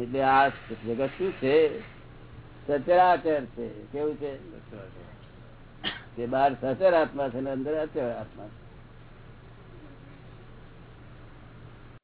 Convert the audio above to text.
એટલે આ જગત શું છે? સચરાચર છે. કેવું છે? કે બહાર સચર આત્મા છે ને અંદર અચર આત્મા છે.